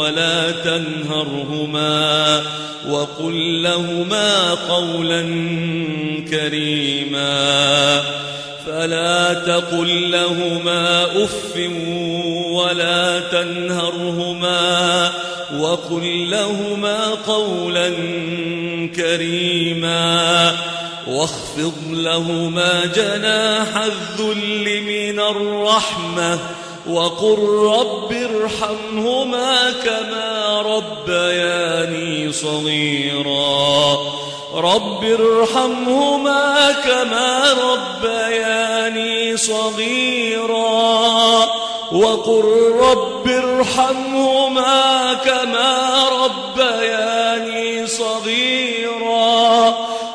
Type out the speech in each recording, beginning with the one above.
ولا تنهرهما وقل لهما قولا كريما فلا تقل لهما أف ولا تنهرهما وقل لهما قولا كريما واخفض لهما جناح الذل من الرحمة وقل رب ارحمهما كما ربياني صغيرا. رب ارحمهما كما ربياني صغيرا. وقل رب ارحمهما كما ربياني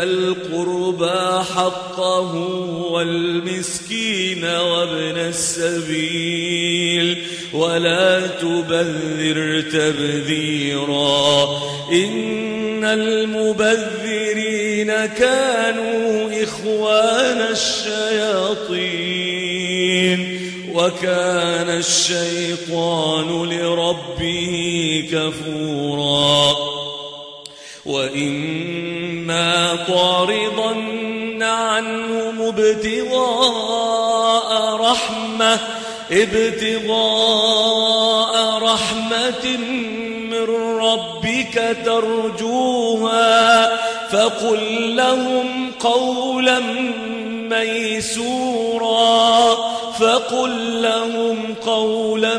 ذا القربى حقه والمسكين وابن السبيل ولا تبذر تبذيرا إن المبذرين كانوا إخوان الشياطين وكان الشيطان لربه كفورا وإما تعرضن عنهم ابتغاء رحمة ابتغاء رحمة من ربك ترجوها. فقل لهم قولا ميسورا فقل لهم قولا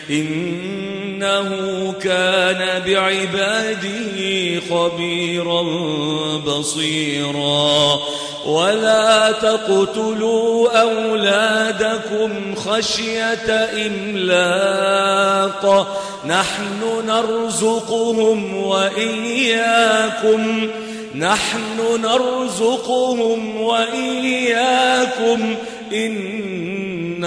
إنه كان بعباده خبيرا بصيرا. ولا تقتلوا أولادكم خشية إملاق. نحن نرزقهم وإياكم. نحن نرزقهم وإياكم. إن